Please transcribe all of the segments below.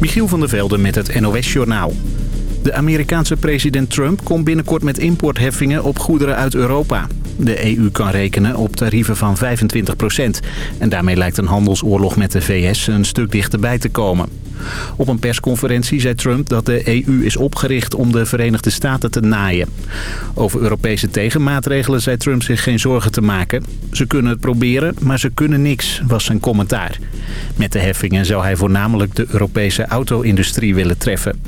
Michiel van der Velde met het NOS-journaal. De Amerikaanse president Trump komt binnenkort met importheffingen op goederen uit Europa. De EU kan rekenen op tarieven van 25% En daarmee lijkt een handelsoorlog met de VS een stuk dichterbij te komen. Op een persconferentie zei Trump dat de EU is opgericht om de Verenigde Staten te naaien. Over Europese tegenmaatregelen zei Trump zich geen zorgen te maken. Ze kunnen het proberen, maar ze kunnen niks, was zijn commentaar. Met de heffingen zou hij voornamelijk de Europese auto-industrie willen treffen.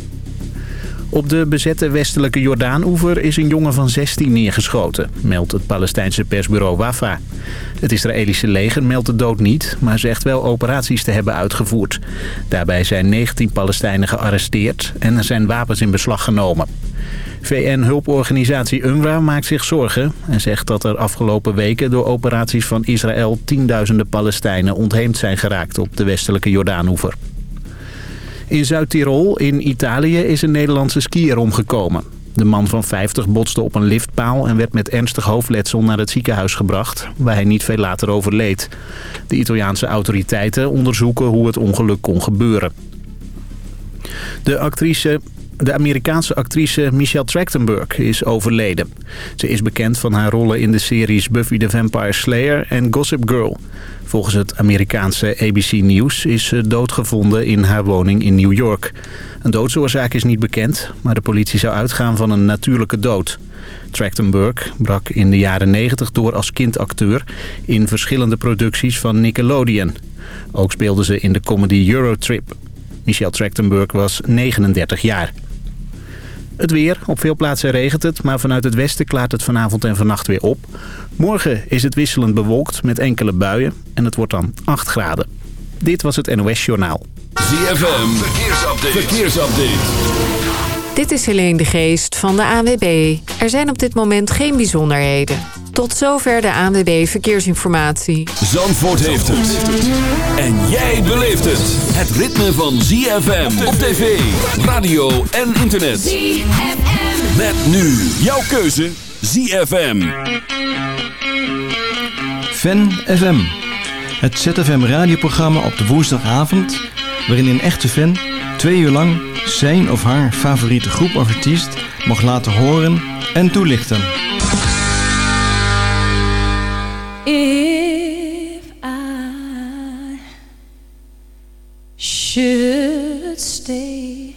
Op de bezette westelijke Jordaan-oever is een jongen van 16 neergeschoten, meldt het Palestijnse persbureau Wafa. Het Israëlische leger meldt de dood niet, maar zegt wel operaties te hebben uitgevoerd. Daarbij zijn 19 Palestijnen gearresteerd en er zijn wapens in beslag genomen. VN-hulporganisatie UNRWA maakt zich zorgen en zegt dat er afgelopen weken door operaties van Israël tienduizenden Palestijnen ontheemd zijn geraakt op de westelijke Jordaan-oever. In Zuid-Tirol in Italië is een Nederlandse skier omgekomen. De man van 50 botste op een liftpaal en werd met ernstig hoofdletsel naar het ziekenhuis gebracht, waar hij niet veel later overleed. De Italiaanse autoriteiten onderzoeken hoe het ongeluk kon gebeuren. De actrice de Amerikaanse actrice Michelle Trachtenberg is overleden. Ze is bekend van haar rollen in de series Buffy the Vampire Slayer en Gossip Girl. Volgens het Amerikaanse ABC News is ze doodgevonden in haar woning in New York. Een doodsoorzaak is niet bekend, maar de politie zou uitgaan van een natuurlijke dood. Trachtenberg brak in de jaren 90 door als kindacteur in verschillende producties van Nickelodeon. Ook speelde ze in de comedy Eurotrip. Michelle Trachtenberg was 39 jaar. Het weer. Op veel plaatsen regent het, maar vanuit het westen klaart het vanavond en vannacht weer op. Morgen is het wisselend bewolkt met enkele buien en het wordt dan 8 graden. Dit was het NOS Journaal. ZFM. Verkeersupdate. Verkeersupdate. Dit is Helene de Geest van de ANWB. Er zijn op dit moment geen bijzonderheden. Tot zover de ANWB Verkeersinformatie. Zandvoort heeft het. En jij beleeft het. Het ritme van ZFM op tv, radio en internet. ZFM. Met nu jouw keuze ZFM. Fan FM. Het ZFM radioprogramma op de woensdagavond... waarin een echte fan twee uur lang zijn of haar favoriete groep of artiest... mag laten horen en toelichten. If I should stay,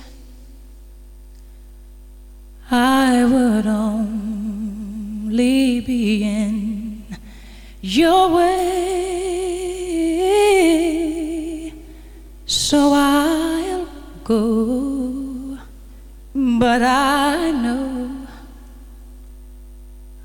I would only be in your way. So I'll go, but I know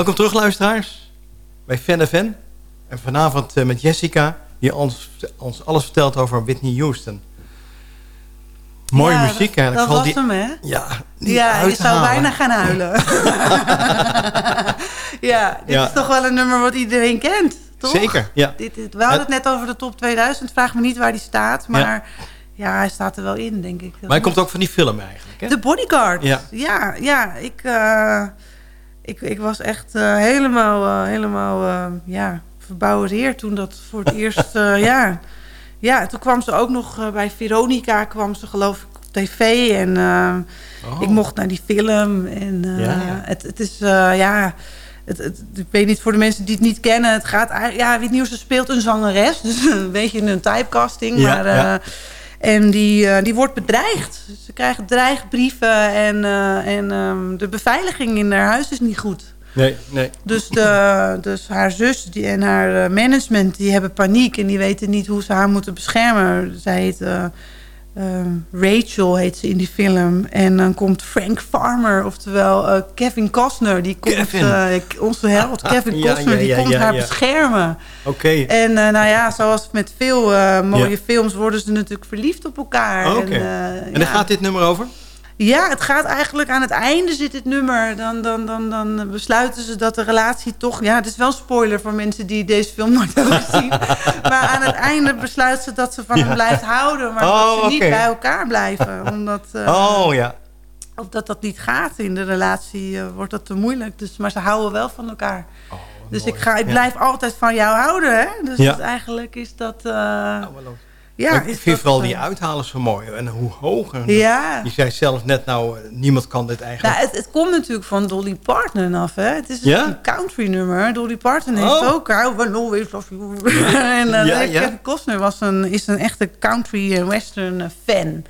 Welkom terug, luisteraars. Bij Fan. En vanavond eh, met Jessica, die ons, ons alles vertelt over Whitney Houston. Mooie Ja, muziek eigenlijk. Dat was die, hem, hè? Ja, Ja, je zou bijna gaan huilen. ja, dit Ja. is toch wel een nummer wat iedereen kent, toch? Zeker, ja. Dit, dit- we hadden het net over de top 2000. Vraag me niet waar die staat, maar ja, hij staat er wel in, denk ik. Maar hij komt ook van die film eigenlijk, hè? De Bodyguard. Ja. ja, ja, ik, eh, ik, ik was echt eh, helemaal, eh, helemaal eh, ja, verbouwereerd toen dat voor het eerst... ja. ja, toen kwam ze ook nog bij Veronica, kwam ze geloof ik op tv. En Oh. ik mocht naar die film. En Ja. Het, het is, ja... Het, het, ik weet niet, voor de mensen die het niet kennen... Het gaat eigenlijk... Ja, Whitney Houston speelt een zangeres. Dus een beetje een typecasting. Ja, maar. En die, eh, die wordt bedreigd. Ze krijgen dreigbrieven en, eh, en ehm, de beveiliging in haar huis is niet goed. Nee, nee. Dus, de, dus haar zus die, en haar eh, management die hebben paniek en die weten niet hoe ze haar moeten beschermen. Zij heet eh, eh, Rachel heet ze in die film. En dan komt Frank Farmer, oftewel eh, Kevin Costner. Die komt, Kevin. eh, onze held Kevin Ja, Costner, ja, die komt haar beschermen. Oké. En eh, nou ja, zoals met veel mooie films worden ze natuurlijk verliefd op elkaar. Oké. En, En daar gaat dit nummer over? Ja, het gaat eigenlijk aan het einde zit het nummer. Dan, dan, dan, dan besluiten ze dat de relatie toch... Ja, het is wel een spoiler voor mensen die deze film nooit hebben gezien. maar aan het einde besluiten ze dat ze van hem blijft houden. Maar Oh, dat ze niet bij elkaar blijven. Omdat, eh, oh, ja. of dat dat niet gaat in de relatie, eh, wordt dat te moeilijk. Dus, maar ze houden wel van elkaar. dus ik, ga, ik Ja. blijf altijd van jou houden. Hè? Dus Ja. eigenlijk is dat... eh, Ja, ja, ik vind vooral eh, die uithalen zo mooi. En hoe hoog. En Ja. Je zei zelf net, nou, eh, niemand kan dit eigenlijk. Nou, het, het komt natuurlijk van Dolly Parton af, hè? Het is Ja? een country nummer. Dolly Parton heeft Oh. ook I Will Always Love You. en eh, Ja. Kevin Costner was een, is een echte country en western eh, fan.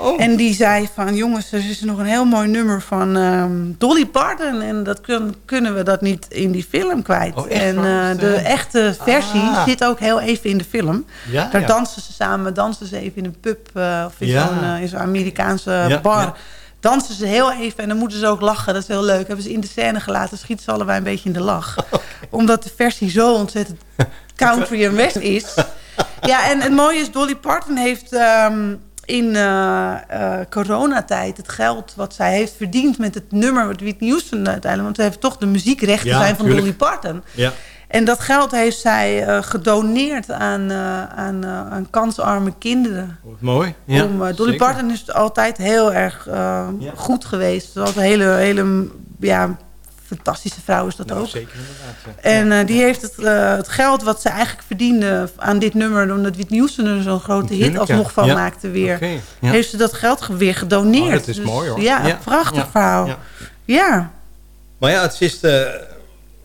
Oh. En die zei van, jongens, er is nog een heel mooi nummer van ehm, Dolly Parton. En dat kun- kunnen we dat niet in die film kwijt. Oh, echt? en is de eh? echte versie Ah. zit ook heel even in de film. ja, Daar ja. dansen ze samen, dansen ze even in een pub eh, of in Ja. zo'n Amerikaanse bar. ja. Dansen ze heel even en dan moeten ze ook lachen. Dat is heel leuk. Hebben ze in de scène gelaten, schieten ze allebei een beetje in de lach. Omdat de versie zo ontzettend country en west is. Ja, en het mooie is, Dolly Parton heeft ehm, in eh, eh, coronatijd het geld wat zij heeft verdiend met het nummer wat Whitney Houston uiteindelijk, want ze heeft toch de muziekrechten Ja, zijn van tuurlijk. Dolly Parton. Ja. En dat geld heeft zij eh, gedoneerd aan, eh, aan, eh, aan kansarme kinderen. Wat mooi. Ja, Om, Dolly zeker. Parton is altijd heel erg Ja. goed geweest. Ze had een hele, hele ja, fantastische vrouw is dat Nou, ook. zeker inderdaad. ja. En eh, die heeft het, eh, het geld wat ze eigenlijk verdiende aan dit nummer... omdat Whitney Houston er zo'n grote hit Natuurlijk, alsnog van Ja. maakte weer... Heeft ze dat geld ge- weer gedoneerd. Oh, dat is Dus mooi, hoor. Ja, Ja. prachtig Ja. verhaal. Ja. Ja. Maar ja, het is... eh,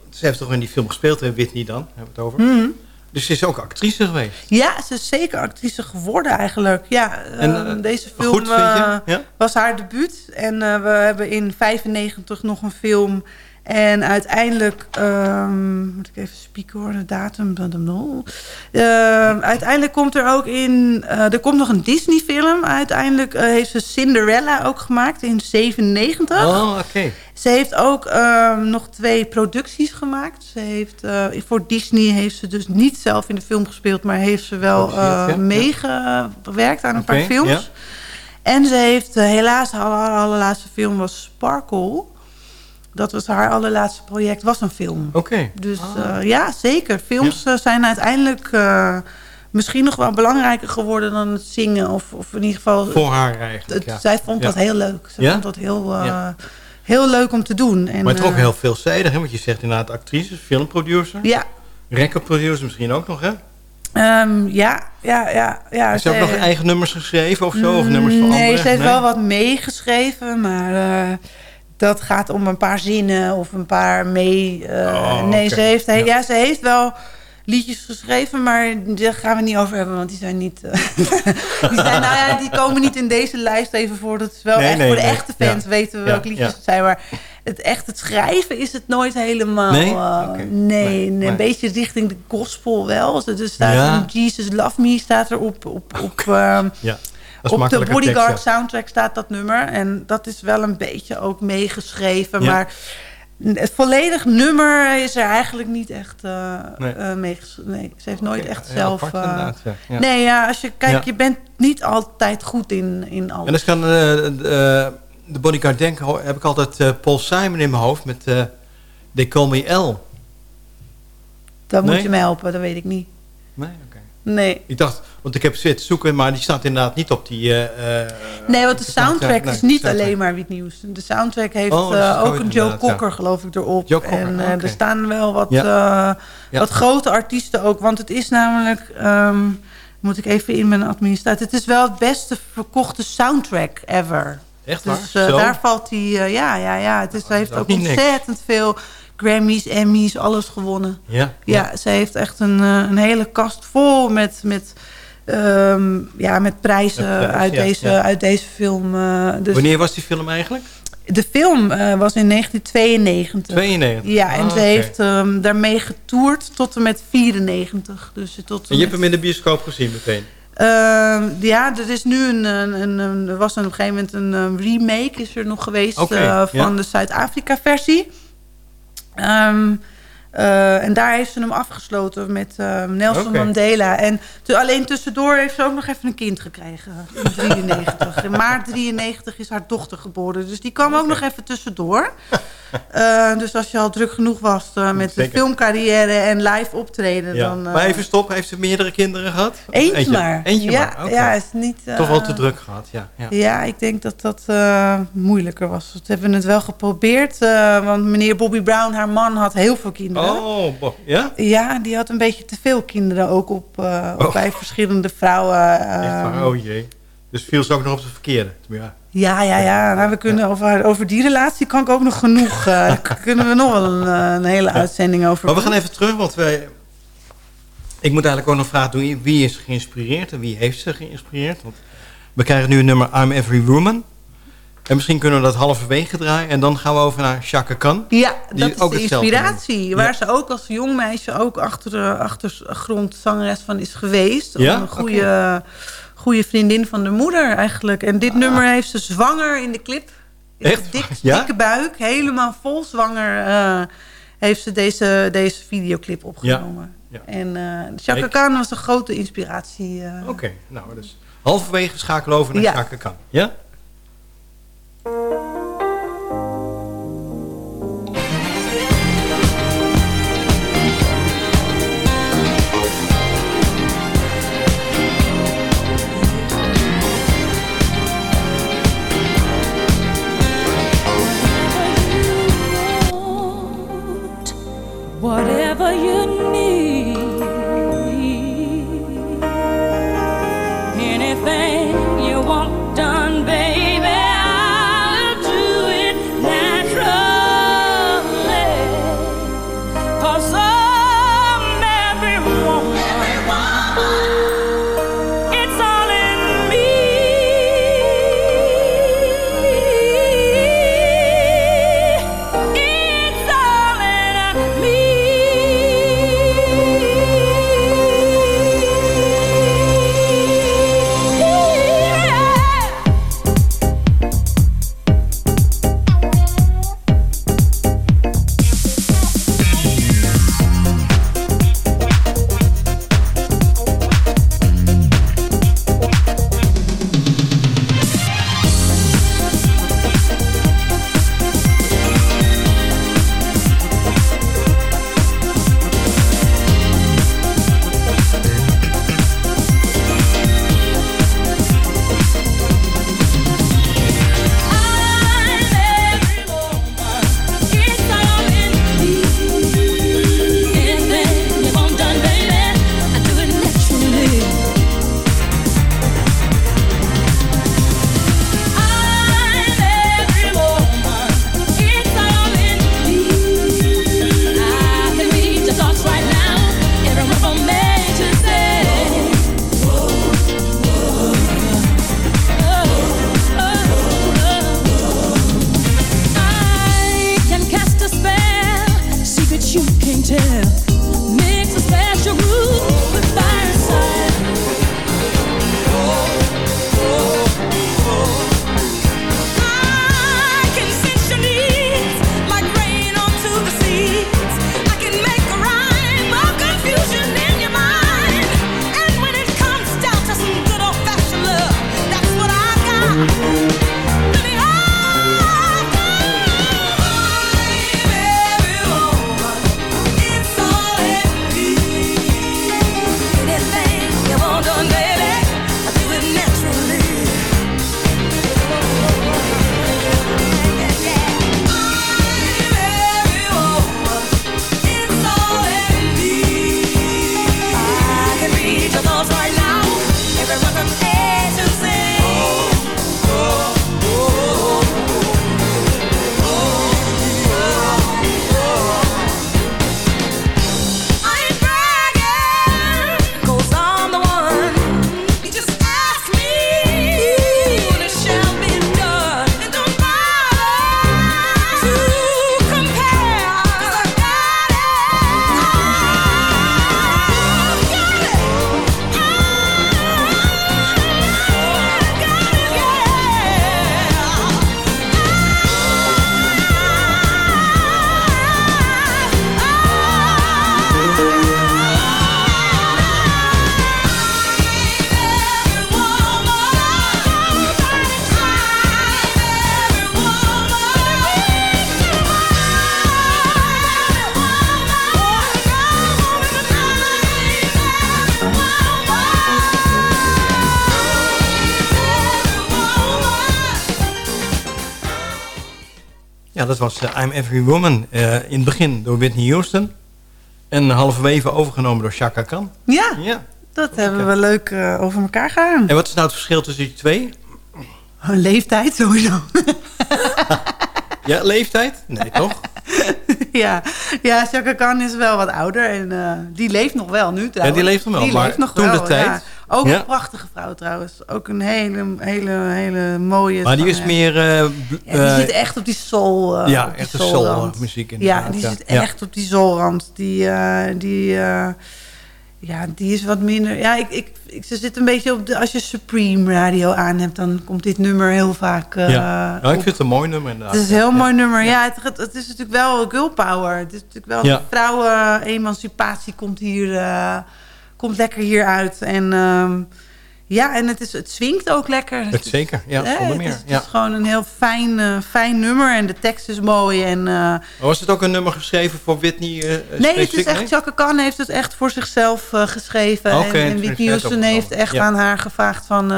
ze heeft toch in die film gespeeld, hè, Whitney dan, hebben we het over. Mhm. Dus ze is ook actrice geweest. Ja, ze is zeker actrice geworden eigenlijk. Ja, En, ehm, eh, deze film Goed, Ja? was haar debuut. En eh, we hebben in 95 nog een film. En uiteindelijk, ehm, moet ik even spieken hoor, de datum. Ehm, uiteindelijk komt er ook in, eh, er komt nog een Disney film. Uiteindelijk eh, heeft ze Cinderella ook gemaakt in 97. Oh, oké. Ze heeft ook ehm, nog twee producties gemaakt. Ze heeft, eh, voor Disney heeft ze dus niet zelf in de film gespeeld... maar heeft ze wel ja. meegewerkt aan een paar films. ja. En ze heeft helaas, haar haar allerlaatste film was Sparkle. Dat was haar allerlaatste project, was een film. Oké. Dus Ah. eh, ja, zeker. Films eh, zijn uiteindelijk eh, misschien nog wel belangrijker geworden dan het zingen. Of, of in ieder geval... Voor haar eigenlijk, ja. Zij vond Ja. dat heel leuk. Ze vond dat heel, heel leuk om te doen. En, maar het is ook heel veelzijdig, hè? Want je zegt inderdaad actrice, filmproducer. Ja, Recordproducer misschien ook nog, hè? ehm, ja, ja, ja. ja Heeft ze ook nog eigen nummers geschreven of zo? Of nummers van Nee, anderen? ze heeft wel wat meegeschreven, maar dat gaat om een paar zinnen of een paar mee. eh, Oh, nee, ze, heeft, Ja. ja. ze heeft wel liedjes geschreven, maar daar gaan we niet over hebben, want die zijn niet. eh, die, zijn, nou ja, die komen niet in deze lijst even voor. Dat is wel Nee, echt nee, voor de nee. echte fans Ja. weten we Ja, welke liedjes het zijn, maar. Het echt het schrijven is het nooit helemaal. Nee? eh, nee, een beetje richting de gospel wel. Dus staat Jesus Love Me staat er op, op, op ehm, Ja. Is op de Bodyguard tekst, ja. soundtrack staat dat nummer. En dat is wel een beetje ook meegeschreven. Ja. Maar het volledig nummer is er eigenlijk niet echt uh, Nee. nee. meegeschreven. Nee, ze heeft nooit echt zelf... apart uh, inderdaad, ja. Ja. Nee, ja, als je kijkt, Ja. je bent niet altijd goed in, in alles. En als ik aan de, Bodyguard denk, heb ik altijd eh, Paul Simon in mijn hoofd met eh They Call Me L. Dan Nee? moet je me helpen, dat weet ik niet. Nee, oké. Nee. Ik dacht, want ik heb zitten zoeken, maar die staat inderdaad niet op die... eh, Nee, want de die soundtrack nee, is niet soundtrack. alleen maar Whitney Houston. De soundtrack heeft Oh, eh, ook een Joe ja. Cocker, geloof ik, erop. Joe Cocker, en er staan wel wat, Ja. Ja. wat grote artiesten ook. Want het is namelijk... ehm, moet ik even in mijn administratie... Het is wel het beste verkochte soundtrack ever. Echt waar? Dus eh, Zo? daar valt hij... eh, ja, ja, ja. Het is, heeft ook niks. ontzettend veel Grammys, Emmys, alles gewonnen. Ja. Ja, ze heeft echt een, een hele kast vol met, met, ehm, ja, met prijzen prijs, uit, ja, deze, ja. uit deze film. eh, dus Wanneer was die film eigenlijk? De film eh, was in 1992. 92. Ja, en Ah, ze heeft ehm, daarmee getoerd tot en met 94. Dus tot En je hebt hem in de bioscoop gezien meteen? Ehm, ja, er is nu een, een, een, er was een, op een gegeven moment een remake is er nog geweest eh, van de Zuid-Afrika versie. Ehm, eh, en daar heeft ze hem afgesloten met ehm, Nelson. Mandela. En alleen tussendoor heeft ze ook nog even een kind gekregen in 93. in maart 93 is haar dochter geboren. Dus die kwam ook nog even tussendoor. Eh, dus als je al druk genoeg was eh, met de filmcarrière en live optreden... Ja. dan... eh, maar even stop, heeft ze meerdere kinderen gehad? Eentje, maar. Eentje ja, maar, ja, is niet... eh, Toch wel te druk gehad, ja. ja. Ja, ik denk dat dat eh, moeilijker was. We hebben het wel geprobeerd. eh, want meneer Bobby Brown, haar man, had heel veel kinderen. Oh, bo- ja? Ja, die had een beetje te veel kinderen. Ook op, Oh. bij verschillende vrouwen. eh, Echt waar? Oh jee. Dus viel ze ook nog op de verkeerde? Ja. ja, ja, ja. Nou, we kunnen over, over die relatie kan ik ook nog genoeg. eh, daar kunnen we nog wel een, een hele uitzending over Maar we gaan even terug, want wij... Ik moet eigenlijk ook nog vragen, doen, wie is geïnspireerd en wie heeft ze geïnspireerd? Want we krijgen nu een nummer I'm Every Woman. En misschien kunnen we dat halverwege draaien. En dan gaan we over naar Chaka Khan. Ja, Die dat is ook de hetzelfde inspiratie. Waar Ja. ze ook als jong meisje ook achter de achtergrondzangeres van is geweest. Ja? Een goede, goede vriendin van de moeder eigenlijk. En dit nummer heeft ze zwanger in de clip. Echt? Dik, Ja? Dikke buik, helemaal vol zwanger. eh, heeft ze deze, deze videoclip opgenomen. Ja. En eh Chaka. Khan was een grote inspiratie. eh. Oké, nou dus halverwege schakelen over naar. Chaka Khan. Ja? Música Ja, dat was eh, I'm Every Woman. eh, in het begin door Whitney Houston. En halverwege overgenomen door Chaka Khan. Ja, Ja. dat hebben we leuk eh, over elkaar gegaan. En wat is nou het verschil tussen die twee? Een leeftijd sowieso. Ja, leeftijd? Nee, toch? ja, ja Chaka Khan is wel wat ouder en die leeft nog wel nu trouwens. die leeft nog wel, Die maar leeft nog toen wel, de tijd? ja. Ook Ja. een prachtige vrouw trouwens. Ook een hele, hele, hele mooie... Maar die is meer... eh, Ja, die eh, zit echt op die soul. eh, ja, echt de soulrand. soulmuziek Ja, inderdaad, die ja. zit Ja. echt op die soulrand. Die, die, ja, die is wat minder. Ja, ik, ik, ik, ze zit een beetje op de. Als je Supreme Radio aan hebt, dan komt dit nummer heel vaak. ja. Nou, ik vind het een mooi nummer inderdaad. Het is een heel Ja. mooi nummer. Ja, het, het, is natuurlijk wel girl power. Het is natuurlijk wel Ja. vrouwen-emancipatie komt hier, komt lekker hier uit. En ehm, ja, en het, is, het swingt ook lekker. Het zeker, ja, Hè, zonder het meer. is, het ja. is gewoon een heel fijn, eh, fijn nummer en de tekst is mooi. En, eh, Was het ook een nummer geschreven voor Whitney? eh, nee, het is echt, Chaka Khan heeft het echt voor zichzelf geschreven. En, en Whitney het Houston heeft echt Ja. aan haar gevraagd van...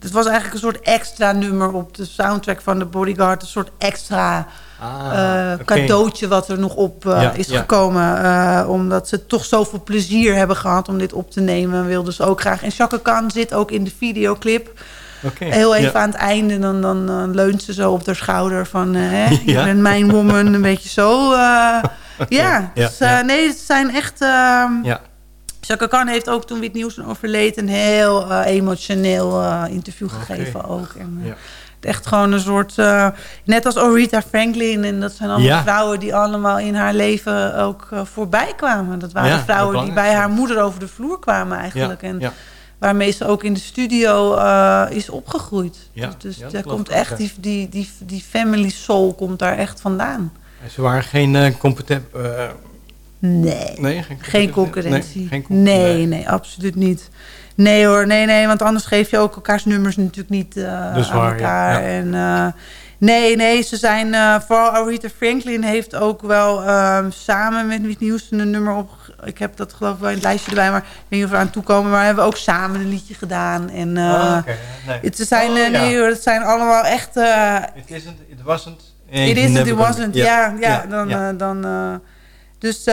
het was eigenlijk een soort extra nummer op de soundtrack van The Bodyguard. Een soort extra Ah, eh, cadeautje wat er nog op eh, Ja, is ja. gekomen. eh, omdat ze toch zoveel plezier hebben gehad om dit op te nemen. Wilden ze ook graag. En Chaka Khan zit ook in de videoclip. Heel even ja. aan het einde. Dan, dan leunt ze zo op haar schouder van... hè, je Ja. bent mijn woman. Een beetje zo. Ja, dus, ja. nee, het zijn echt... ehm Ja. Chaka Khan heeft ook toen Whitney Houston overleed... een heel emotioneel interview gegeven ook. En. Echt gewoon een soort... eh, net als Aretha Franklin. En dat zijn allemaal Ja. vrouwen die allemaal in haar leven ook eh, voorbij kwamen. Dat waren Ja, vrouwen die bij haar moeder over de vloer kwamen Ja, eigenlijk. En waarmee ze ook in de studio eh, is opgegroeid. Ja, Dus, dus daar komt ook, echt die, die, die, die family soul komt daar echt vandaan. En Ze waren geen competent... Nee, nee, geen, geen concurrentie. Nee, geen concurrentie. nee, nee, absoluut niet. Nee hoor, nee, nee, want anders geef je ook elkaars nummers natuurlijk niet eh is aan elkaar. ja. En, eh, nee, nee, ze zijn, eh, vooral Aretha Franklin heeft ook wel ehm, samen met Whitney Houston een nummer op. Ik heb dat geloof ik wel in het lijstje erbij, maar ik weet niet of we aan toekomen. Maar we hebben ook samen een liedje gedaan. En, Ah, oké, nee. het, zijn, Oh, ja. nee hoor, het zijn allemaal echt... It isn't, it wasn't... It is, it wasn't. Ja, ja, dan... ja. dan dus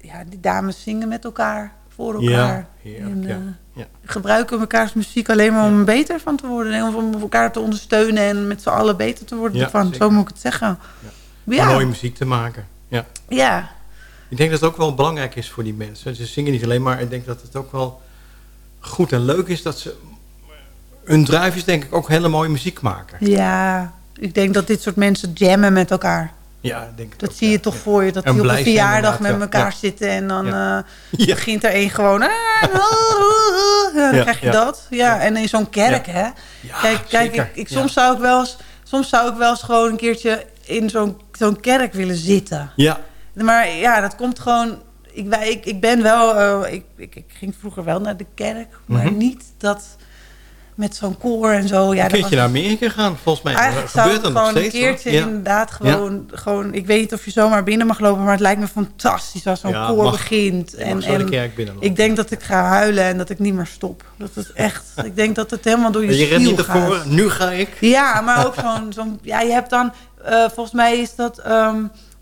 ja, die dames zingen met elkaar, voor elkaar. Ja, heerlijk, en, ja. eh, Ja. gebruiken mekaars muziek alleen maar om er beter van te worden. En om elkaar te ondersteunen en met z'n allen beter te worden zeker. Zo moet ik het zeggen. Ja, Mooie muziek te maken. Ja. ja. Ik denk dat het ook wel belangrijk is voor die mensen. Ze zingen niet alleen maar. Ik denk dat het ook wel goed en leuk is dat ze... Hun drive is denk ik ook hele mooie muziek maken. ja, ik denk dat dit soort mensen jammen met elkaar. Ja, ik denk het Dat ook, zie ja, je toch ja. voor je. Dat En die op een verjaardag met elkaar Ja. zitten. En dan Ja. eh, Ja. begint er een gewoon... ah, dan Ja, krijg je ja. dat. Ja, en in zo'n kerk, hè. Ja, Kijk, kijk ik, ik, Ja. soms, zou ik wel eens, soms zou ik wel eens gewoon een keertje in zo'n zo'n kerk willen zitten. Ja, Maar ja, dat komt gewoon... Ik, wij- ik, ik ben wel... eh, ik, ik, ik ging vroeger wel naar de kerk. Maar Mhm. niet dat met zo'n koor en zo. Ja, een keertje was- naar Amerika gaan, volgens mij. Eigenlijk gebeurt zou gewoon een steeds. hoor. keertje Ja. inderdaad gewoon, gewoon... Ik weet niet of je zomaar binnen mag lopen, maar het lijkt me fantastisch als zo'n Ja, koor mag. begint. De kerk binnenlopen. ik denk dat ik ga huilen en dat ik niet meer stop. Dat het echt... ik denk dat het helemaal door je, Je rent niet ervoor, gaat. nu ga ik. Ja, maar ook zo'n... zo'n ja, je hebt dan... eh, volgens mij is dat ehm,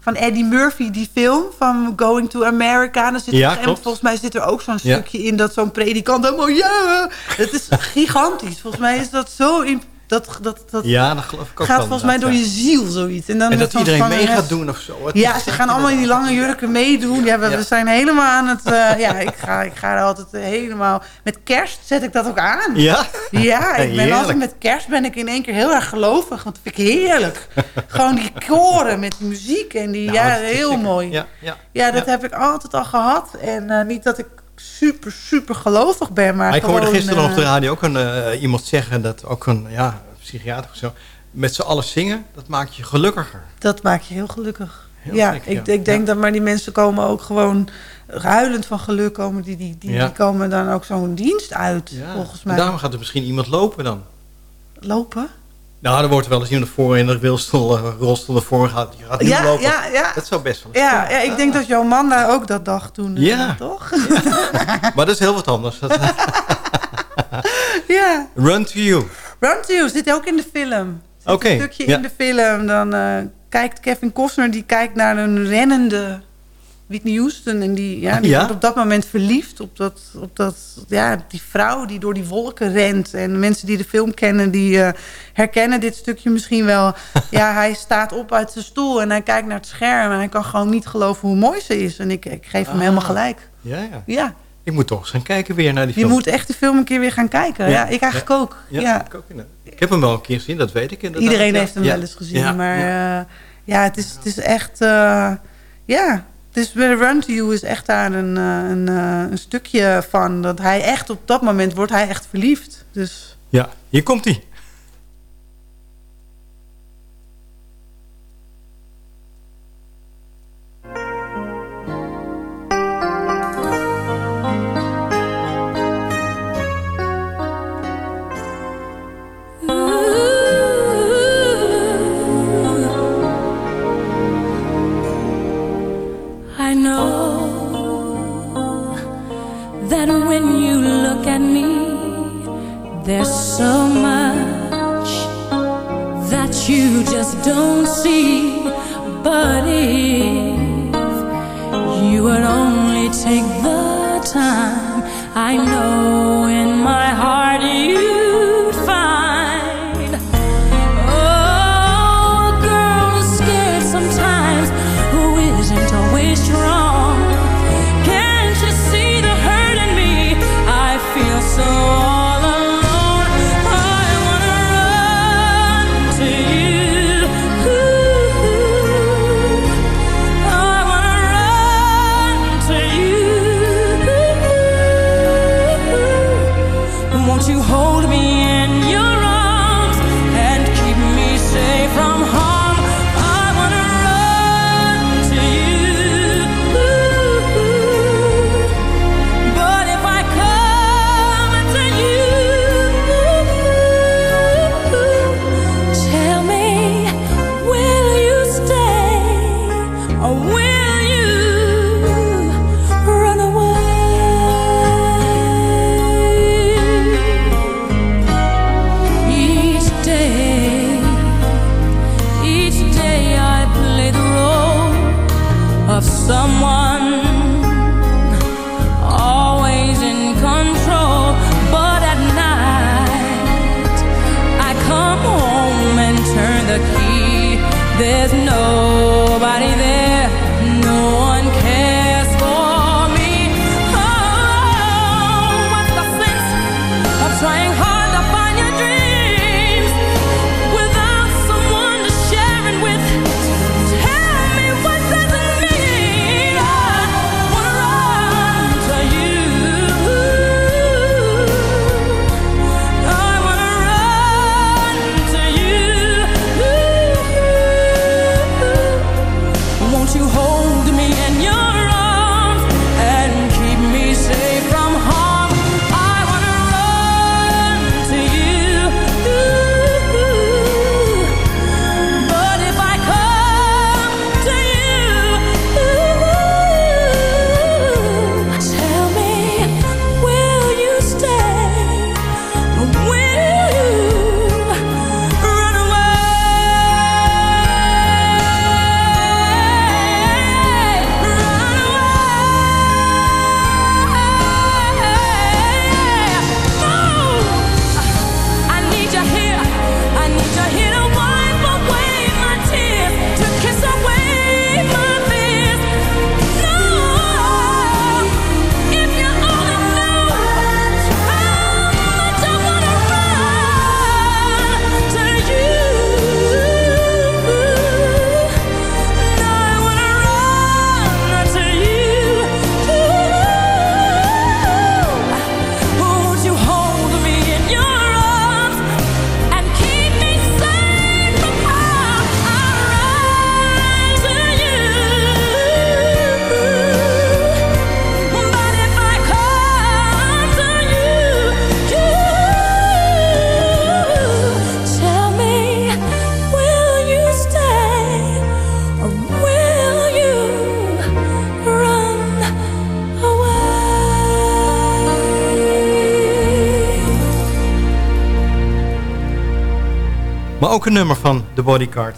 van Eddie Murphy, die film van Going to America. Zit Ja, er, en klopt. volgens mij zit er ook zo'n stukje in dat zo'n predikant helemaal... Ja, het is gigantisch. Volgens mij is dat zo... Dat, dat, dat Ja, dat geloof ik ook gaat volgens mij door je ziel zoiets. En, dan. En dat iedereen mee gaat doen of zo. Het Ja, ze gaan allemaal in die lange jurken meedoen. Ja, we, Ja. we zijn helemaal aan het... eh, ja, ik ga, ik ga er altijd eh, helemaal... Met kerst zet ik dat ook aan. Ja? Ja, ik ben altijd met kerst ben ik in één keer heel erg gelovig. Want dat vind ik heerlijk. Gewoon die koren met die muziek en die... Nou, ja, heel mooi. Ja, ja. Ja, dat Ja. heb ik altijd al gehad. En eh, niet dat ik super, super gelovig ben, maar Maar ik hoorde gisteren op de eh, radio ook een, eh, iemand zeggen dat ook een ja, psychiater of zo. Met z'n allen zingen, dat maakt je gelukkiger. Dat maakt je heel gelukkig. Heel ja, gek, ik, ja. ik denk Ja. dat maar die mensen komen ook gewoon huilend van geluk komen. Die, die, die, Ja. die komen dan ook zo'n dienst uit, volgens En mij. daarom gaat er misschien iemand lopen dan. Lopen? Nou, er wordt wel eens iemand voor in de rolstoel, eh, rolstoel ervoor gaat. Je gaat niet Ja, lopen. ja, ja. Dat zou best wel eens Ja, ja, ik denk dat jouw man daar ook dat dag toen, eh, Ja. toch? Maar dat is heel wat anders. Ja. Run to you. Run to You zit ook in de film. Oké, Een stukje in de film, dan eh, kijkt Kevin Costner die kijkt naar een rennende Whitney Houston. En die, ja, die Ja? wordt op dat moment verliefd op, dat, op dat, ja, die vrouw die door die wolken rent. En mensen die de film kennen, die eh, herkennen dit stukje misschien wel. ja, hij staat op uit zijn stoel en hij kijkt naar het scherm. En hij kan gewoon niet geloven hoe mooi ze is. En ik, ik geef hem Ah. helemaal gelijk. Ja, ja. Ja, Ik moet toch eens gaan kijken weer naar die je film. moet echt de film een keer weer gaan kijken. Ja, Ja. ik eigenlijk ook. Ja. Ik, ook inderdaad. ik heb hem wel een keer gezien, dat weet ik inderdaad. Iedereen heeft hem wel eens gezien. Ja, Maar ja. ja, ja het, is, het is echt... eh, ja, bij Run to You is echt daar een, eh, een, eh, een stukje van. Dat hij echt op dat moment wordt hij echt verliefd. Dus Ja, hier komt hij. Ook een nummer van The Bodyguard.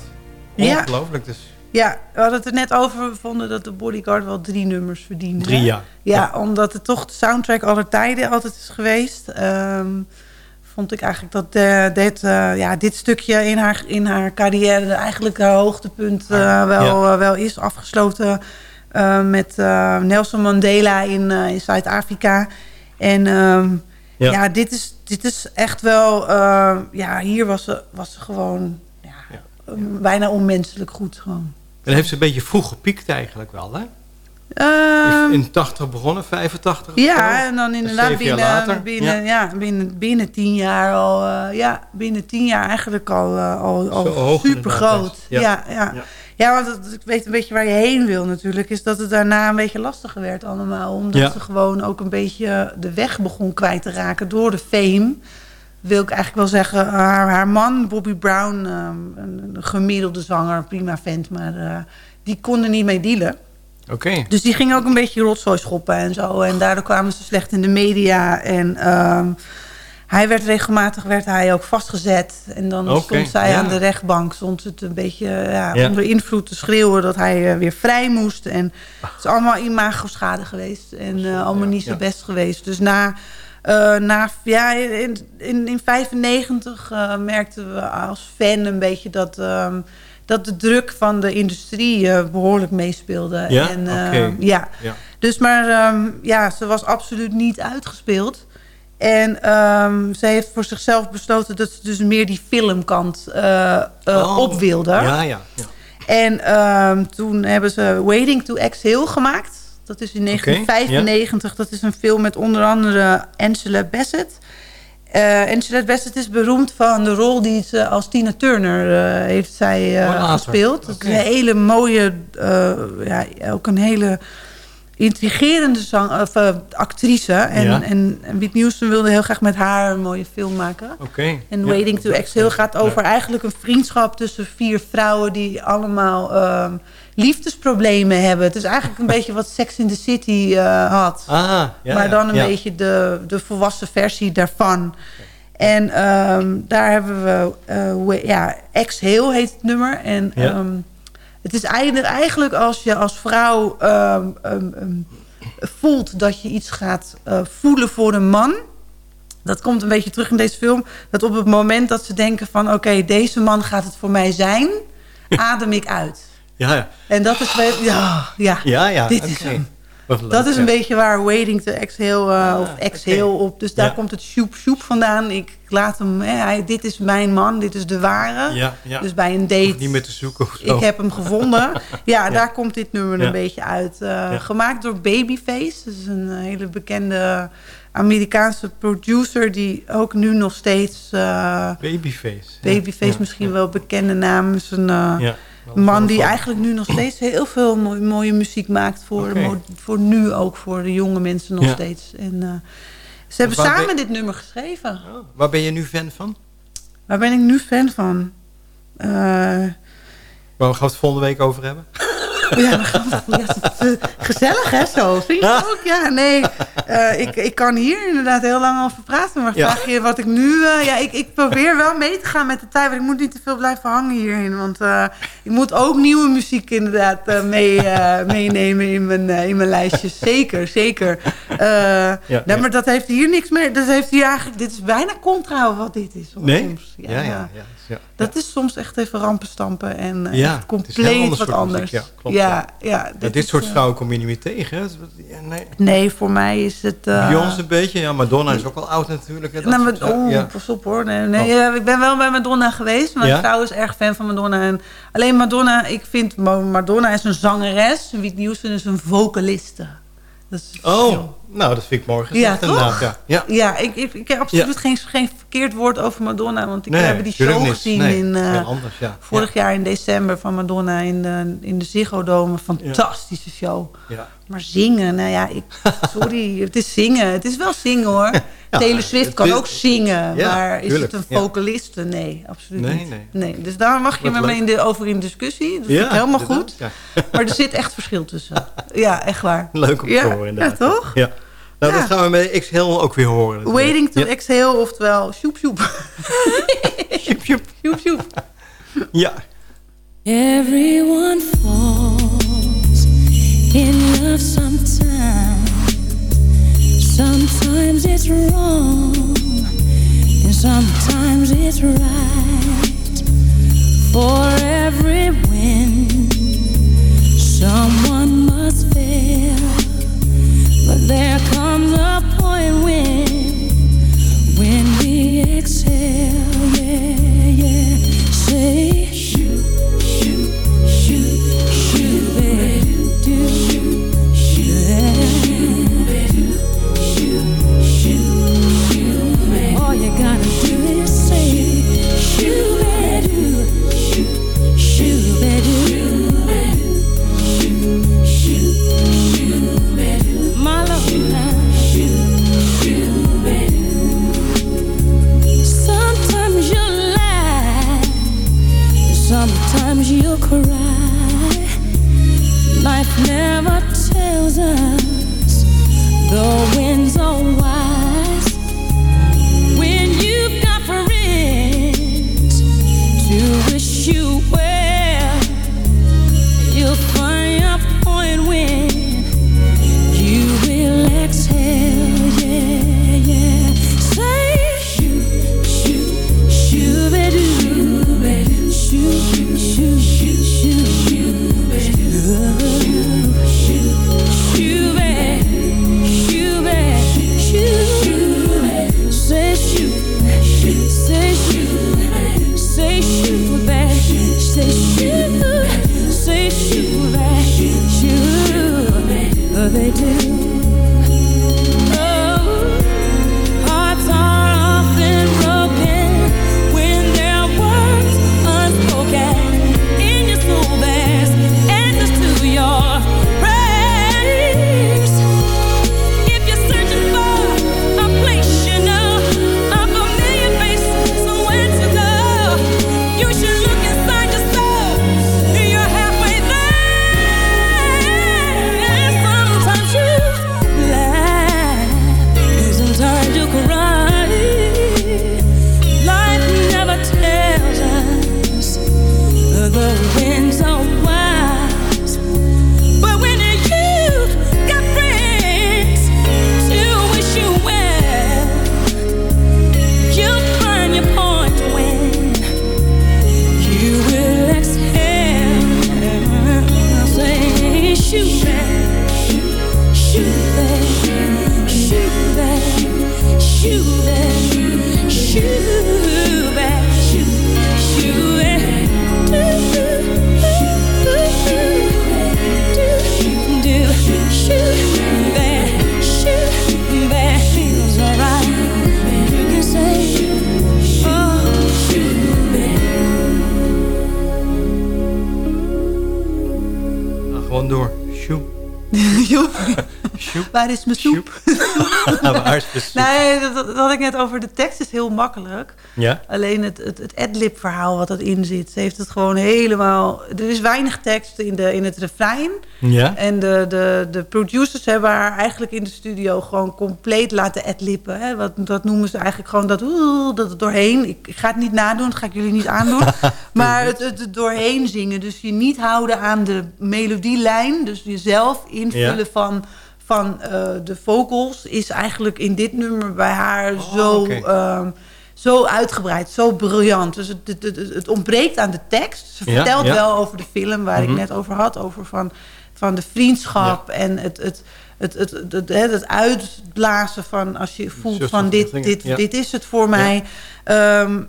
Ja. Ongelooflijk. Dus Ja, we hadden het er net over. We vonden dat de Bodyguard wel drie nummers verdiende. drie jaar. Ja, omdat het toch de soundtrack aller tijden altijd is geweest. ehm, vond ik eigenlijk dat eh, dit, eh, ja, dit stukje in haar, in haar carrière eigenlijk haar hoogtepunt eh, wel, Ja. wel is afgesloten met Nelson Mandela in, in Zuid-Afrika. En ehm, Ja. ja. dit, is, dit is echt wel... eh, ja, hier was ze, was ze gewoon ja, Ja. eh, bijna onmenselijk goed gewoon. En heeft ze een beetje vroeg gepiekt eigenlijk wel, hè? Ehm, in 80 begonnen, 85 of zo? Ja, en dan inderdaad binnen, later, binnen, ja. binnen, binnen tien jaar al, eh, ja, binnen tien jaar eigenlijk al, al, al super groot. Ja, Ja. Ja, want het- ik weet een beetje waar je heen wil natuurlijk, is dat het daarna een beetje lastiger werd allemaal. Omdat Ja. ze gewoon ook een beetje de weg begon kwijt te raken door de fame. Wil ik eigenlijk wel zeggen, haar, haar man, Bobby Brown, eh, een, gemiddelde zanger, prima vent, maar eh, die kon er niet mee dealen. Oké. Dus die ging ook een beetje rotzooi schoppen en zo. En daardoor kwamen ze slecht in de media. En ehm, hij werd regelmatig werd hij ook vastgezet. En dan stond zij ja. aan de rechtbank. Stond het een beetje ja, Ja. onder invloed te schreeuwen dat hij eh, weer vrij moest. En het is allemaal imago-schade geweest. En eh, allemaal niet zo best geweest. Dus na... eh, na, ja, in, in, in 95 eh, merkten we als fan een beetje dat, ehm, dat de druk van de industrie eh, behoorlijk meespeelde. Ja? En, eh, Oké. ja. Ja. Dus maar ehm, ja, ze was absoluut niet uitgespeeld. En ehm, ze heeft voor zichzelf besloten dat ze dus meer die filmkant Oh. op wilde. Ja, ja. ja. En ehm, toen hebben ze Waiting to Exhale gemaakt. Dat is in 1995. Dat is een film met onder andere Angela Bassett. Eh Angela Bassett is beroemd van de rol die ze als Tina Turner heeft zij Oh, gespeeld. Dat is een hele mooie, ja, ook een hele intrigerende zang, of, eh, actrice. En, Ja. en, Whitney Houston wilde heel graag met haar een mooie film maken. Oké. En Ja. Waiting to Exhale gaat over Ja. eigenlijk een vriendschap tussen vier vrouwen die allemaal ehm, liefdesproblemen hebben. Het is eigenlijk een beetje wat Sex in the City eh, had. Ah, maar dan een beetje de, de volwassen versie daarvan. En ehm, daar hebben we, eh, wa- ja, Exhale heet het nummer. En Ja. Het is eigenlijk, eigenlijk als je als vrouw ehm, ehm, ehm, voelt dat je iets gaat eh, voelen voor een man. Dat komt een beetje terug in deze film. Dat op het moment dat ze denken van... oké, deze man gaat het voor mij zijn, adem ik uit. Ja, ja. En dat is... Ja, ja. Ja, ja. Dit is hem. Leuk, Dat is een ja. beetje waar Waiting to Exhale eh, Ah, of Exhale op. Dus daar Ja. komt het shoep shoep vandaan. Ik laat hem, hè, hij, dit is mijn man, dit is de ware. Ja, ja. Dus bij een date, niet meer te zoeken of zo. ik heb hem gevonden. Ja, daar komt dit nummer Ja. een beetje uit. Eh, Gemaakt door Babyface. Dat is een eh, hele bekende Amerikaanse producer... die ook nu nog steeds... eh, Babyface. Babyface Ja, misschien wel bekende naam. is een eh, Ja. Man die eigenlijk nu nog steeds heel veel mooie, mooie muziek maakt. Voor, mo- voor nu ook, voor de jonge mensen nog Ja. steeds. En, eh, ze hebben samen dit nummer geschreven. Oh, waar ben je nu fan van? Waar ben ik nu fan van? Eh, Waar gaan we het volgende week over hebben? Ja, we- ja, gezellig hè zo. Vind je ook? Ja, nee. Eh, ik, ik kan hier inderdaad heel lang over praten. Maar vraag je wat ik nu... eh, ja, ik, ik probeer wel mee te gaan met de tijd. Want ik moet niet te veel blijven hangen hierin. Want eh, ik moet ook nieuwe muziek inderdaad mee, meenemen in mijn, in mijn lijstjes. Zeker, zeker. Ja, nee, maar dat heeft hier niks mee. Dat heeft hier eigenlijk... Dit is bijna contra wat dit is. hoor, Nee? soms. Ja, ja. ja, ja. Dat is soms echt even rampen stampen en eh, Ja, echt compleet ander wat anders. muziek, ja, klopt, ja, ja, dit is, soort eh, vrouwen kom je niet meer tegen. hè? Nee. Nee, voor mij is het... eh, Beyoncé een beetje. Ja, Madonna is ook al oud natuurlijk. hè, nou, maar, oh, pas op hoor. Nee, nee, Oh. ja, ik ben wel bij Madonna geweest. Mijn Ja? vrouw is erg fan van Madonna. En alleen Madonna, ik vind Ma- Madonna is een zangeres. Whitney Houston is een vocaliste. Dat is Oh. Nou, dat vind ik mooi Ja, gezegd toch? inderdaad. Ja, ja. Ja, ik, ik, ik heb absoluut Ja. geen, geen verkeerd woord over Madonna. Want ik Nee, heb die show niet. gezien Nee, in... eh, anders, ja. Vorig jaar in december van Madonna in de, in de Ziggo Dome. Fantastische show. Ja. Maar zingen, nou ja, ik, sorry, het is zingen. Het is wel zingen hoor. Taylor Swift kan is- ook zingen, Ja, maar is tuurlijk, het een ja. vocaliste? Nee, absoluut Nee, niet. nee. Dus daar mag je met me in de, over in discussie. Dat vind ik helemaal goed. Ja. Maar er zit echt verschil tussen. Ja, echt waar. Leuk om te Ja, horen inderdaad. ja, toch? Ja. Nou, Ja. dat gaan we bij X-Hill ook weer horen. natuurlijk. Waiting to ja. exhale, oftewel sjoep sjoep. Sjoep, sjoep. Sjoep sjoep. Ja. Everyone falls in love sometimes. Sometimes it's wrong, and sometimes it's right. For every win, someone must fail. Say, they do. Makkelijk. Ja? Alleen het, het, het ad-lib verhaal wat erin zit. Ze heeft het gewoon helemaal... Er is weinig tekst in, de, in het refrein. Ja? En de, de, de producers hebben haar eigenlijk in de studio gewoon compleet laten adlippen. Hè? Wat, dat noemen ze eigenlijk gewoon dat, dat doorheen. Ik, ik ga het niet nadoen, dat ga ik jullie niet aandoen. maar het, het, het doorheen zingen. Dus je niet houden aan de melodielijn. Dus jezelf invullen Ja. van, van eh, de vocals is eigenlijk in dit nummer bij haar Oh, zo... zo uitgebreid, zo briljant. Dus het, het, het, ontbreekt aan de tekst. Ze vertelt ja. wel over de film waar Mhm. ik net over had. Over van, van de vriendschap en het, het, het, het, het, het, uitblazen van als je voelt van dit, dit, dit is het voor mij. Ehm,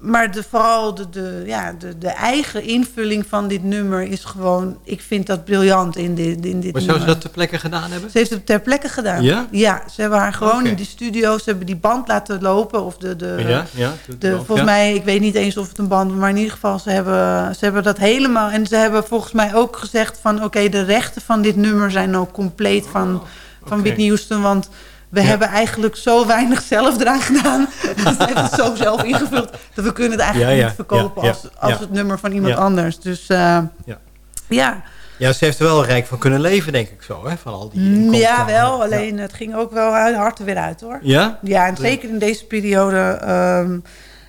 maar de, vooral de, de, ja, de, de eigen invulling van dit nummer is gewoon... Ik vind dat briljant in dit, in dit Maar zou ze dat ter plekke gedaan hebben? Ze heeft het ter plekke gedaan. Ja? Ja, ze hebben haar gewoon in die studio... Ze hebben die band laten lopen. Of de, de, ja, ja. de, volgens mij, ik weet niet eens of het een band was, maar in ieder geval, ze hebben, ze hebben dat helemaal. En ze hebben volgens mij ook gezegd van oké, de rechten van dit nummer zijn ook compleet van, van oké. Whitney Houston. Want we Ja. hebben eigenlijk zo weinig zelf eraan gedaan. ze heeft het zo zelf ingevuld. Dat we kunnen het eigenlijk Ja, ja, niet verkopen als, als het nummer van iemand anders. Dus eh, Ja. ja. Ja, ze heeft er wel rijk van kunnen leven, denk ik zo, hè? Van al die Mm, ja, wel. Alleen het ging ook wel uit- hard er weer uit hoor. Ja? Ja, en zeker in deze periode. ehm,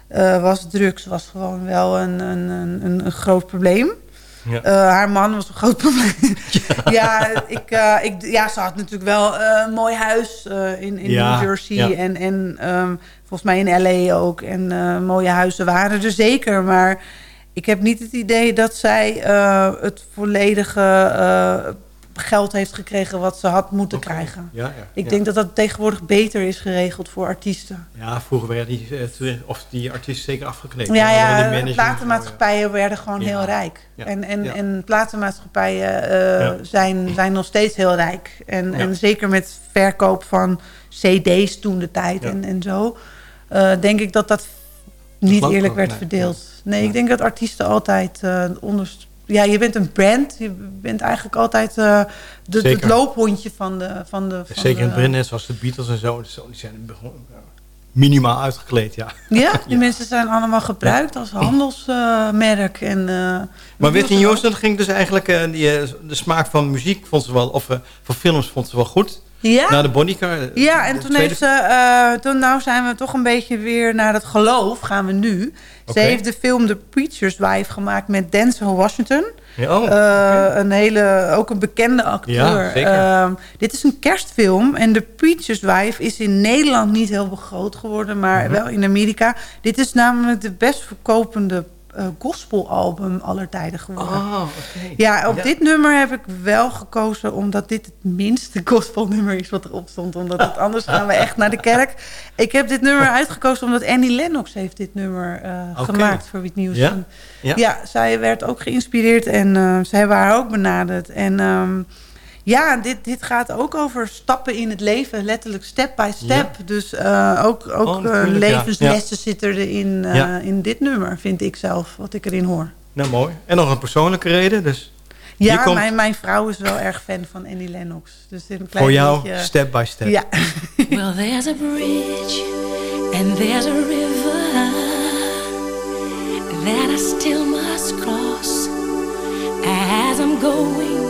eh, was drugs was gewoon wel een, een, een, een groot probleem. Ja. Eh, haar man was een groot probleem. Ja, ik, eh, ik, ja ze had natuurlijk wel eh, een mooi huis in, in Ja, New Jersey. En, en ehm, volgens mij in L.A. ook. En mooie huizen waren er zeker. Maar ik heb niet het idee dat zij het volledige geld heeft gekregen... wat ze had moeten krijgen. Ja, ja, Ik ja. denk dat dat tegenwoordig beter is geregeld voor artiesten. Ja, vroeger werden die, eh, of die artiest zeker afgeknepen. Ja, ja, managers- platenmaatschappijen werden gewoon heel rijk. En, en, en platenmaatschappijen eh, zijn, zijn nog steeds heel rijk. En, en zeker met verkoop van cd's toen de tijd en, en zo... eh, denk ik dat dat niet eerlijk werd verdeeld. Nee, ik denk dat artiesten altijd onderst... Ja, je bent een brand. Je bent eigenlijk altijd eh, de, het loophondje van de... Van de van Zeker de- begin, net zoals de Beatles en zo. zo die zijn minimaal uitgekleed, ja. Ja, die Ja. mensen zijn allemaal gebruikt als handelsmerk. en, eh, Maar Whitney Houston ging dus eigenlijk... eh, die, de smaak van muziek vond ze wel... Of van films vond ze wel goed. Ja? Na de eh, Ja, en toen tweede- heeft ze, toen nou zijn we toch een beetje weer naar het geloof, gaan we nu. Ze heeft de film The Preacher's Wife gemaakt met Denzel Washington. Ja, oh, Eh. Een hele, ook een bekende acteur. Ja, zeker. Ehm, dit is een kerstfilm en The Preacher's Wife is in Nederland niet heel groot geworden, maar Mhm. wel in Amerika. Dit is namelijk de best verkopende eh, gospelalbum aller tijden geworden. Oh. Ja, op Ja. dit nummer heb ik wel gekozen... omdat dit het minste gospelnummer is wat erop stond. Omdat het, anders gaan we echt naar de kerk. Ik heb dit nummer uitgekozen omdat Annie Lennox heeft dit nummer Oké. gemaakt voor Whitney Houston. Ja? Ja. zij werd ook geïnspireerd en eh, ze hebben haar ook benaderd. En ehm, ja, dit, dit gaat ook over stappen in het leven. Letterlijk step by step. Dus eh, ook, ook Oh, eh, natuurlijk, ja. levenslessen zitten erin eh, Ja. in dit nummer, vind ik zelf. Wat ik erin hoor. Nou, mooi. En nog een persoonlijke reden, dus Ja, komt- mijn, mijn vrouw is wel erg fan van Annie Lennox. Dus een klein voor jou beetje- step by step. Ja. Well, there's a bridge and there's a river that I still must cross as I'm going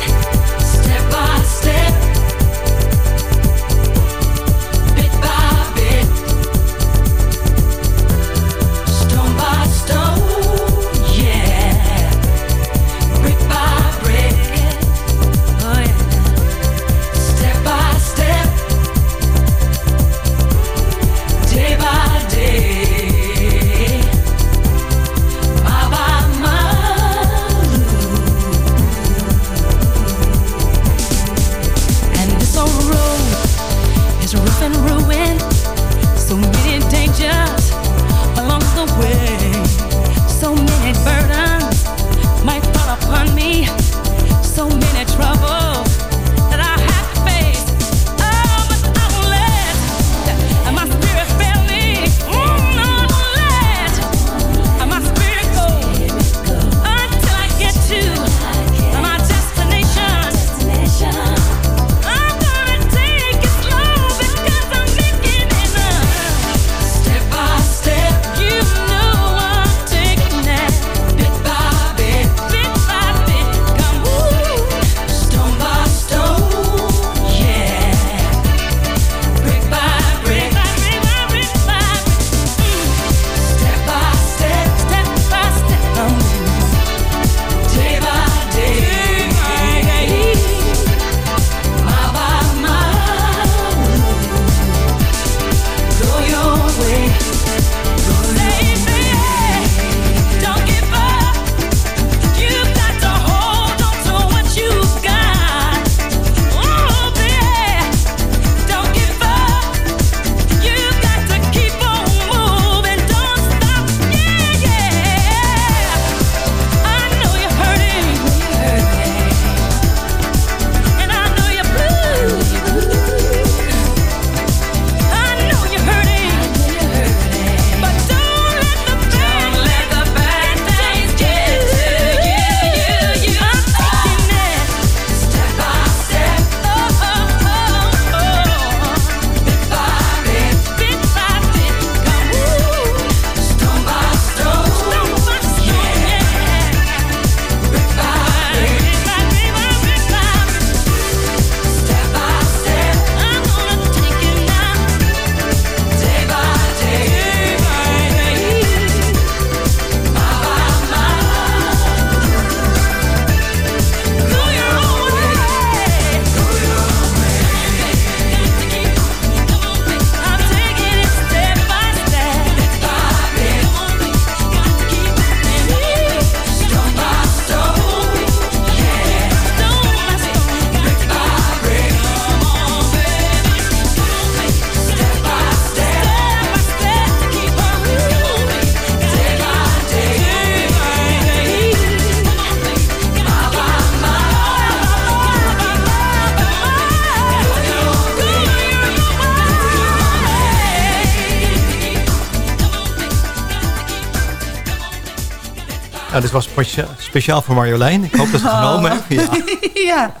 Nou, dit was specia- speciaal voor Marjolein. Ik hoop dat ze het genomen heeft. Ja, ja.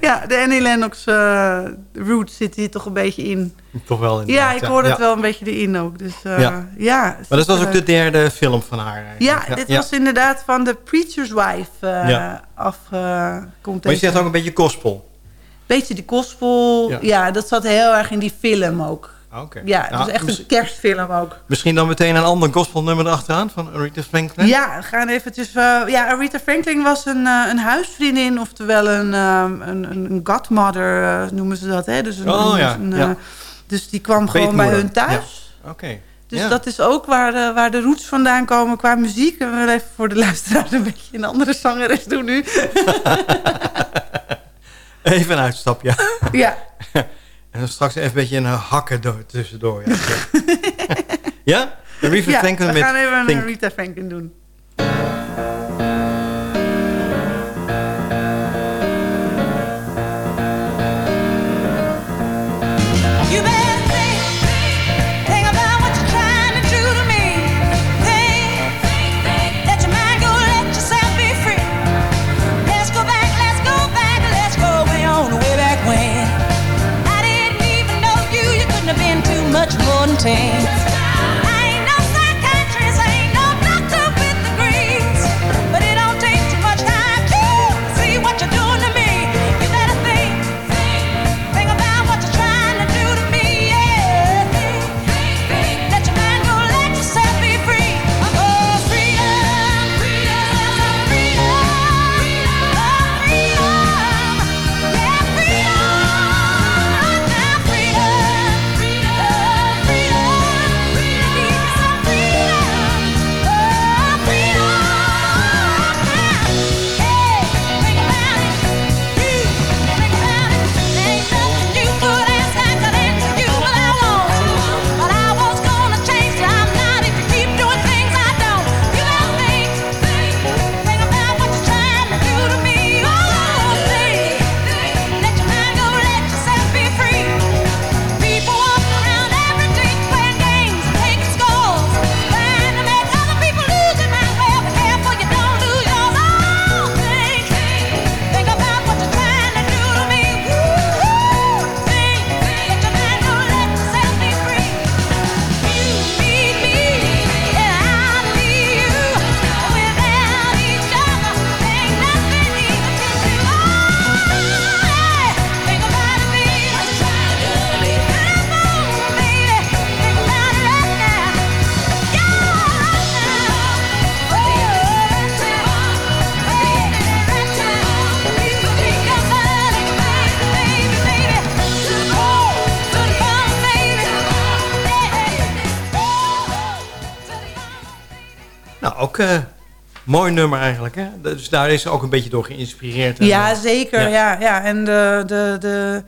ja, de Annie Lennox eh roots zit hier toch een beetje in. toch wel inderdaad. Ja, ik hoorde het wel een beetje erin ook. Dus uh, Ja. ja. Maar dat was ook eh, de derde film van haar eigenlijk. Ja, dit was inderdaad van de Preacher's Wife uh, af. Uh, komt Maar je zegt ook een beetje gospel. Beetje die gospel. Ja. dat zat heel erg in die film ook. Ah. Ja, het Nou, was echt een kerstfilm ook. Misschien dan meteen een ander gospelnummer erachteraan van Aretha Franklin? Ja, we gaan eventjes... eh, ja, Aretha Franklin was een, eh, een huisvriendin, oftewel een, ehm, een, een, godmother eh, noemen ze dat. Hè? Dus, een, Oh, een- ja, een, ja. dus die kwam gewoon bij hun thuis. Oké. Dus Ja. dat is ook waar de, waar de roots vandaan komen qua muziek. En we willen even voor de luisteraars een beetje een andere zangeres doen nu. Even een uitstapje. ja, En dan straks even een beetje een hakken door, tussendoor. Ja? ja? Aretha ja Franklin we met gaan even een. Aretha Franklin doen. sim mooi nummer eigenlijk. Hè? Dus daar is ze ook een beetje door geïnspireerd. En, Ja, eh, zeker. ja. Ja. Ja, En de, de, de,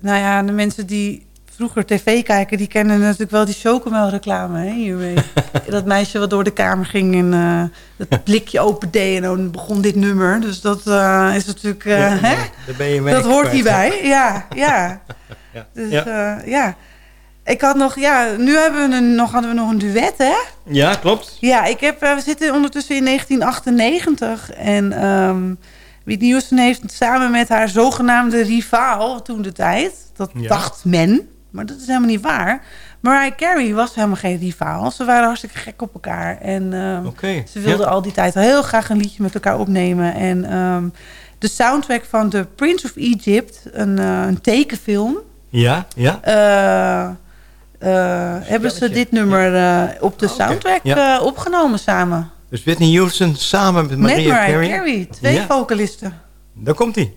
nou ja, de mensen die vroeger tv kijken... die kennen natuurlijk wel die chocomel-reclame. Hè, hiermee. dat meisje wat door de kamer ging en eh het blikje open deed... en dan begon dit nummer. Dus dat eh, is natuurlijk... eh, Ja, hè? daar ben je mee Dat hoort hierbij, ja. ja. Ja. Dus Ja. ja. Ik had nog, ja, nu hebben we een, nog, hadden we nog een duet, hè? Ja, klopt. Ja, ik heb, eh, we zitten ondertussen in 1998. En ehm Whitney Houston heeft samen met haar zogenaamde rivaal toen de tijd... dat Ja. dacht men, maar dat is helemaal niet waar... Mariah Carey was helemaal geen rivaal. Ze waren hartstikke gek op elkaar. En Oké. ze wilden Ja. al die tijd heel graag een liedje met elkaar opnemen. En ehm, de soundtrack van The Prince of Egypt, een, eh, een tekenfilm... Ja, ja. eh, hebben ze dit nummer eh, op de Oh, soundtrack eh, opgenomen samen. Dus Whitney Houston samen met Mariah Met Mariah Carey. Carey. Twee vocalisten. Daar komt hij.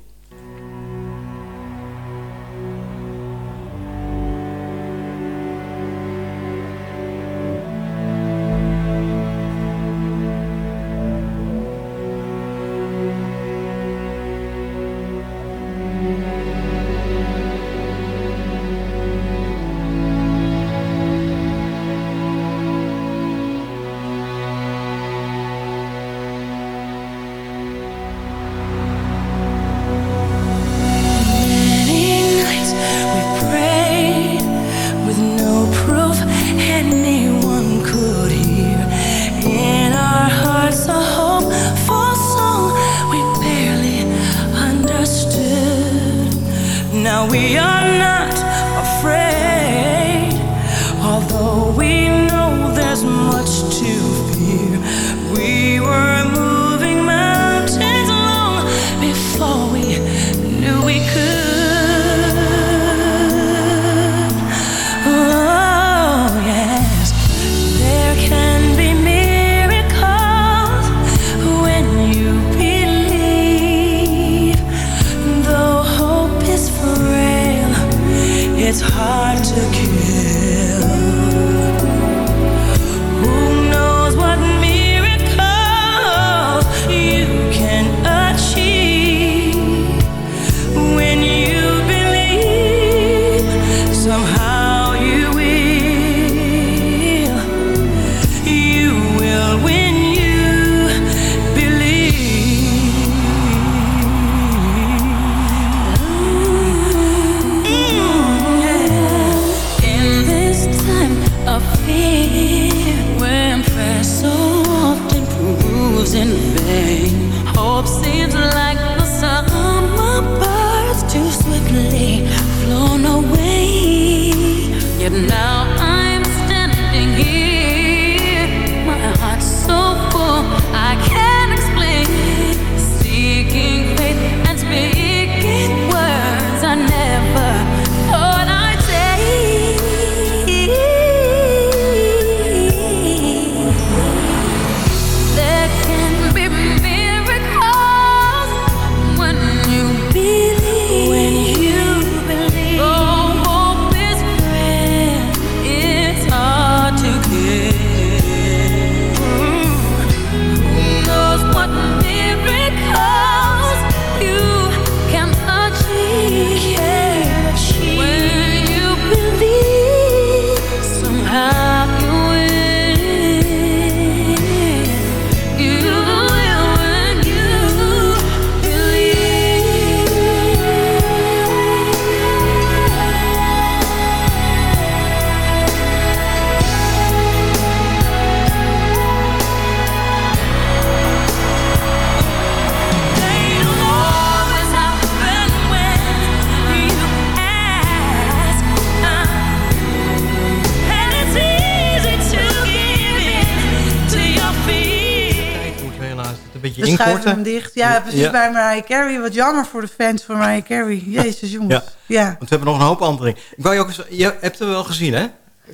Schuiven hem dicht. Ja, precies Ja. bij Mariah Carey. Wat jammer voor de fans van Mariah Carey. Jezus, jongens. Ja. Ja. Want we hebben nog een hoop andere dingen. Ik wou je ook eens, je hebt hem wel gezien, hè?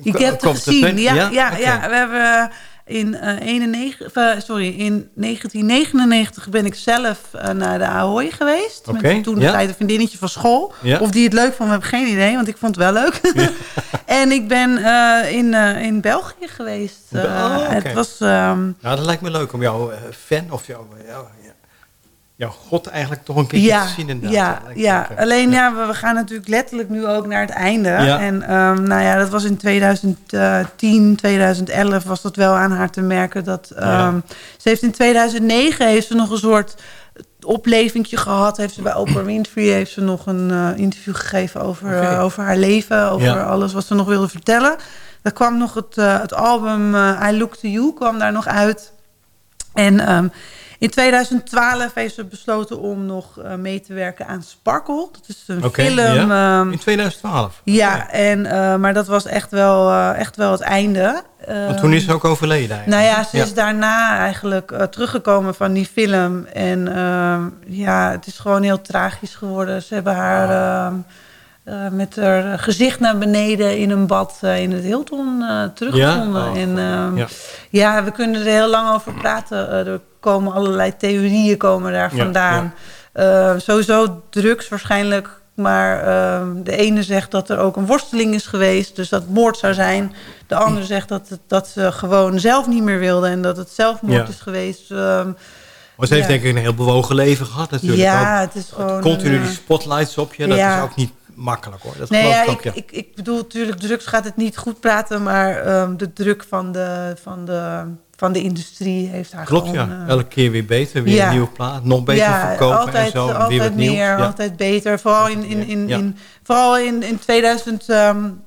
Ik heb het gezien. Ja, ja, ja, we hebben in, eh 91, eh, sorry, in 1999 ben ik zelf eh, naar de Ahoy geweest. Oké, Met toen ja. tijd een vriendinnetje van school. Ja. Of die het leuk vond, heb ik geen idee. Want ik vond het wel leuk. en ik ben in, in België geweest. Oh. Het was... ehm, Nou, dat lijkt me leuk om jouw fan of jouw, jouw, jouw god eigenlijk toch een ja, te zien inderdaad. ja, ja. hè. alleen ja, we, we gaan natuurlijk letterlijk nu ook naar het einde. Ja. En ehm, nou ja, dat was in 2010, 2011 was dat wel aan haar te merken. Dat, ehm, Ja. Ze heeft in 2009 heeft ze nog een soort oplevingje gehad. Heeft ze bij Oprah Winfrey heeft ze nog een eh, interview gegeven over, eh, over haar leven. Over Ja. alles wat ze nog wilde vertellen. Daar kwam nog het, eh, het album eh, I Look To You kwam daar nog uit. En ehm, in 2012 heeft ze besloten om nog eh, mee te werken aan Sparkle. Dat is een film. ja. ehm, In 2012. ja, en, eh, maar dat was echt wel, eh, echt wel het einde. Want toen is ze ook overleden eigenlijk. Nou ja, ze is daarna eigenlijk teruggekomen van die film. En ehm, ja, het is gewoon heel tragisch geworden. Ze hebben haar ehm, eh, met haar gezicht naar beneden in een bad in het Hilton teruggevonden. Ja? Oh, en ehm, ja. ja. we kunnen er heel lang over praten. Er komen allerlei theorieën komen daar Ja, vandaan. Eh, sowieso drugs waarschijnlijk. Maar ehm, de ene zegt dat er ook een worsteling is geweest. Dus dat moord zou zijn. De andere zegt dat, het, dat ze gewoon zelf niet meer wilde. En dat het zelfmoord is geweest. Ehm, Maar ze heeft Ja. denk ik een heel bewogen leven gehad natuurlijk. ja, het is gewoon... Continu een, die eh, spotlights op je, dat ja. is ook niet makkelijk hoor. Dat Nee, ja, ik ook, ik, ja. ik, ik bedoel natuurlijk, drugs gaat het niet goed praten, maar ehm, de druk van de, van, de, van de industrie heeft haar Klopt, gewoon... ja. eh, Elke keer weer beter, weer ja. een nieuwe plaat. Nog beter ja, verkopen altijd, en zo. altijd weer wat meer, Ja. altijd beter. Vooral in, in, in, vooral in, in 2009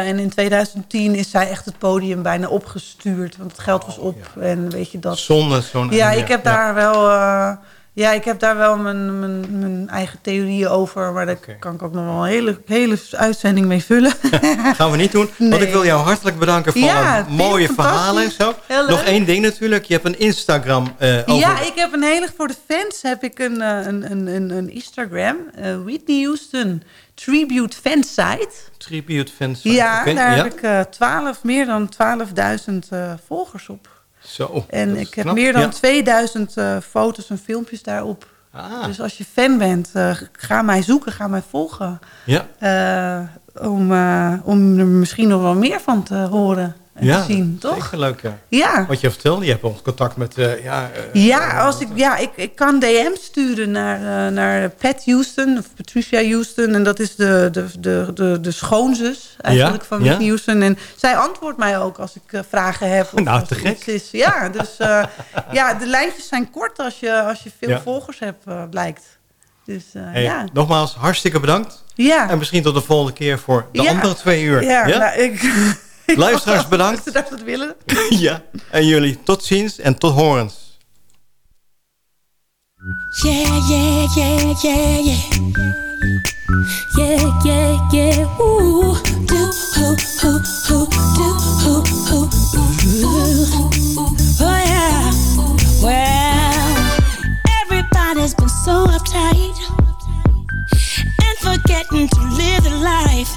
en in 2010 is zij echt het podium bijna opgestuurd. Want het geld was op en weet je dat. Zonder zo'n... Ja, ik heb daar wel... eh, Ja, ik heb daar wel mijn, mijn, mijn eigen theorieën over. Maar daar kan ik ook nog wel een hele, hele uitzending mee vullen. Gaan we niet doen. Want ik wil jou hartelijk bedanken voor Ja, mooie verhalen en zo. Nog één ding natuurlijk. Je hebt een Instagram eh, over... Ja, ik heb een hele... Voor de fans heb ik een, eh, een, een, een, een Instagram. eh, Whitney Houston Tribute Fansite. Tribute fans. Ja, daar ja. heb ik eh 12, meer dan 12.000 eh, volgers op. Zo, En ik heb knap. meer dan Ja. 2000 eh, foto's en filmpjes daarop. Ah, Dus als je fan bent, eh, ga mij zoeken, ga mij volgen. ja. Eh, om, om er misschien nog wel meer van te horen en ja, te zien, toch? Leuk, ja. Ja. Wat je vertelde, je hebt ons contact met... eh, ja, eh, Ja, als ik, ja ik, ik kan DM sturen naar, eh, naar Pat Houston of Patricia Houston. En dat is de, de, de, de, de schoonzus eigenlijk Ja, van ja. Whitney Houston. En zij antwoordt mij ook als ik vragen heb. Of Nou, te gek. Is. Ja, dus eh, ja, de lijntjes zijn kort als je, als je veel Ja. volgers hebt, blijkt. Dus eh, Hey, ja. Nogmaals, hartstikke bedankt. Ja. En misschien tot de volgende keer voor de Ja. andere twee uur. Ja, nou, ik, ik Luisteraars, bedankt. Dat ze dat het willen. ja. En jullie, tot ziens en tot horens. Yeah, yeah, yeah, yeah, yeah. Yeah, yeah, yeah. Ooh. Do, hoo, hoo, hoo, do, hoo, hoo, ooh. Oh, yeah. Well, everybody's been so uptight and forgetting to live their life.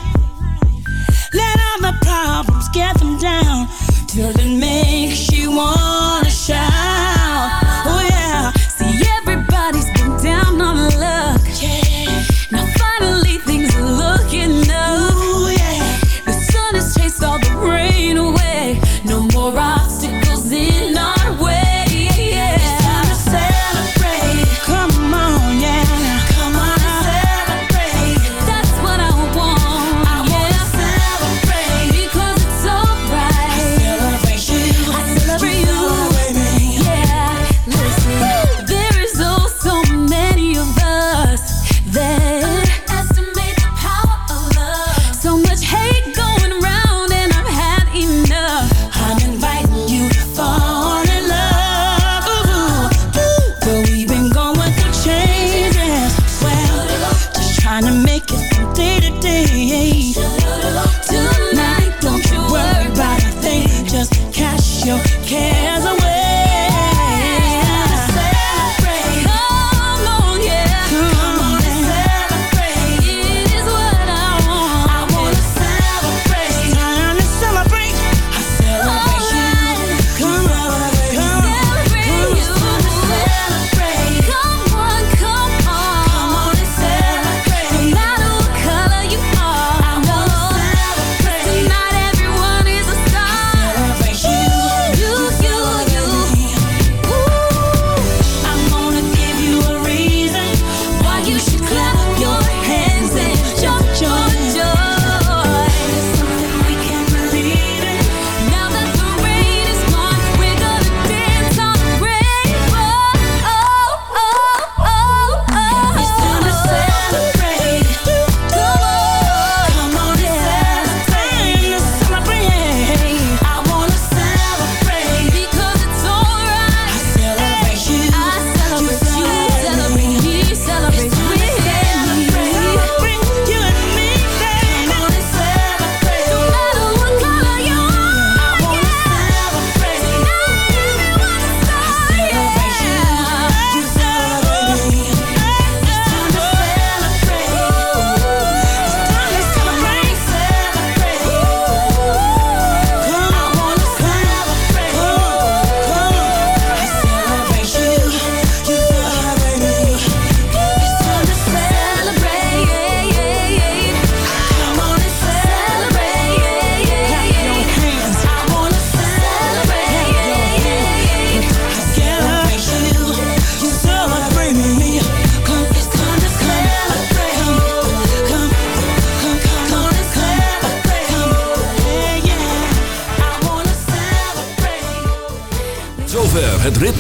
The problems get them down till it makes you wanna shout.